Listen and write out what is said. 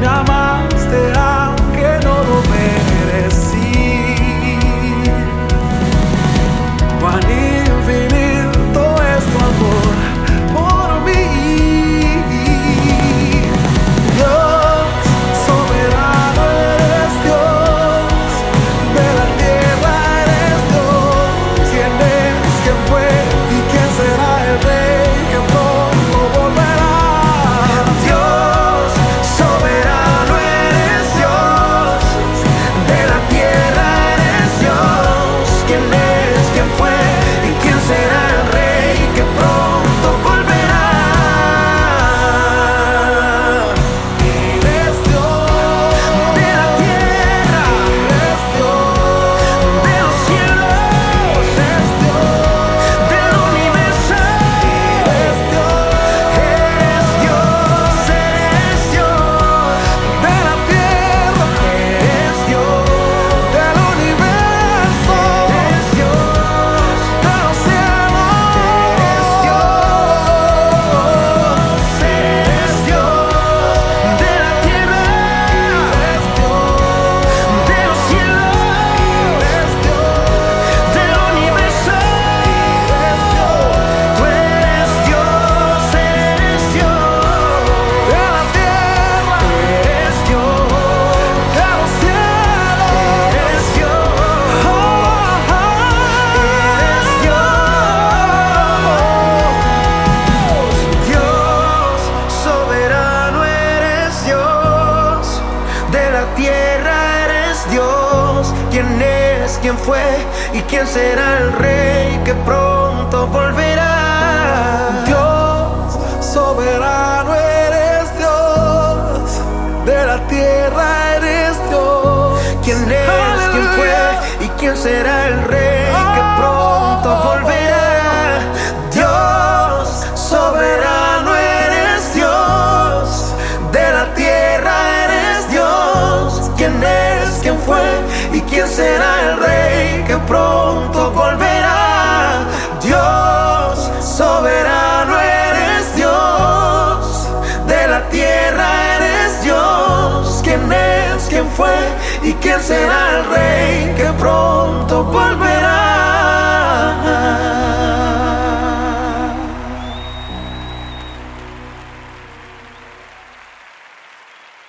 Nama quién fue y quién será el rey que pronto volverá. Dios soberano eres Dios, de la tierra eres Dios. ¿Quién es? ¿Quién fue y quién será el rey ¿Quién será el rey